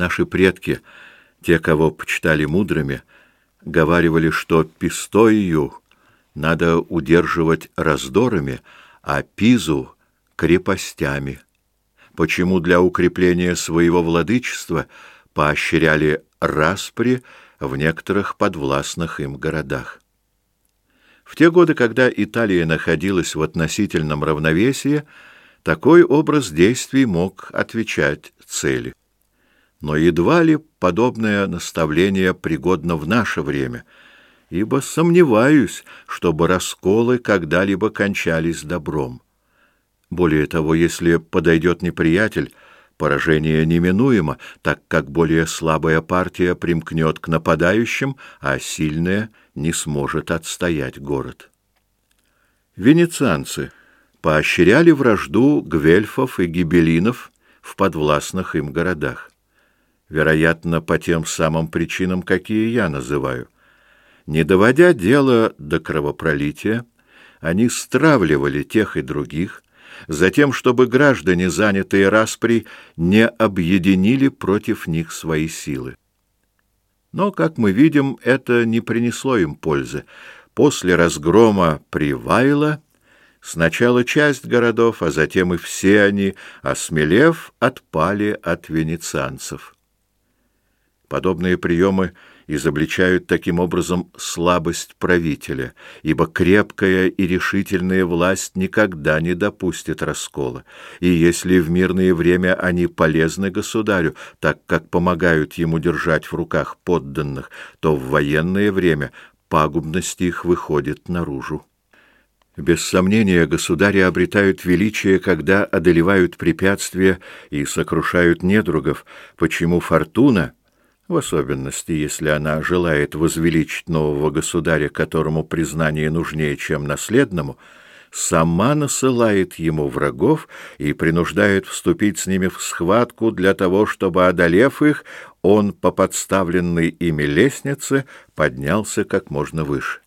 Наши предки, те, кого почитали мудрыми, говаривали, что Пистою надо удерживать раздорами, а Пизу — крепостями. Почему для укрепления своего владычества поощряли распри в некоторых подвластных им городах. В те годы, когда Италия находилась в относительном равновесии, такой образ действий мог отвечать цели. Но едва ли подобное наставление пригодно в наше время, ибо сомневаюсь, чтобы расколы когда-либо кончались добром. Более того, если подойдет неприятель, поражение неминуемо, так как более слабая партия примкнет к нападающим, а сильная не сможет отстоять город. Венецианцы поощряли вражду гвельфов и гибелинов в подвластных им городах вероятно, по тем самым причинам, какие я называю. Не доводя дело до кровопролития, они стравливали тех и других, затем, чтобы граждане, занятые распри, не объединили против них свои силы. Но, как мы видим, это не принесло им пользы. После разгрома Привайла сначала часть городов, а затем и все они, осмелев, отпали от венецианцев. Подобные приемы изобличают таким образом слабость правителя, ибо крепкая и решительная власть никогда не допустит раскола, и если в мирное время они полезны государю, так как помогают ему держать в руках подданных, то в военное время пагубность их выходит наружу. Без сомнения, государи обретают величие, когда одолевают препятствия и сокрушают недругов, почему фортуна — в особенности, если она желает возвеличить нового государя, которому признание нужнее, чем наследному, сама насылает ему врагов и принуждает вступить с ними в схватку для того, чтобы, одолев их, он по подставленной ими лестнице поднялся как можно выше.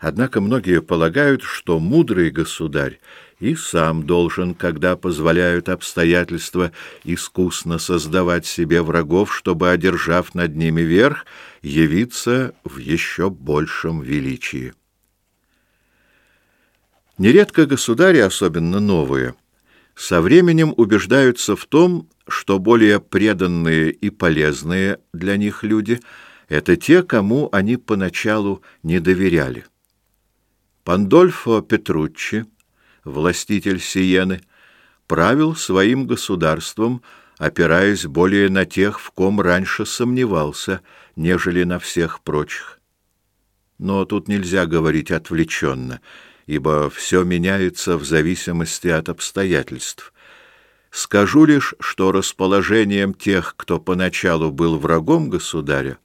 Однако многие полагают, что мудрый государь и сам должен, когда позволяют обстоятельства, искусно создавать себе врагов, чтобы, одержав над ними верх, явиться в еще большем величии. Нередко государи, особенно новые, со временем убеждаются в том, что более преданные и полезные для них люди — это те, кому они поначалу не доверяли. Пандольфо Петруччи, властитель Сиены, правил своим государством, опираясь более на тех, в ком раньше сомневался, нежели на всех прочих. Но тут нельзя говорить отвлеченно, ибо все меняется в зависимости от обстоятельств. Скажу лишь, что расположением тех, кто поначалу был врагом государя,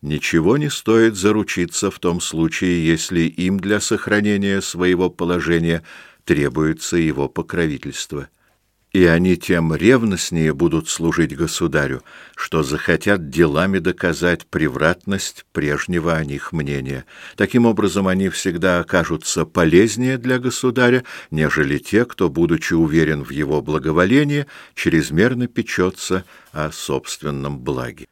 Ничего не стоит заручиться в том случае, если им для сохранения своего положения требуется его покровительство. И они тем ревностнее будут служить государю, что захотят делами доказать превратность прежнего о них мнения. Таким образом, они всегда окажутся полезнее для государя, нежели те, кто, будучи уверен в его благоволении, чрезмерно печется о собственном благе.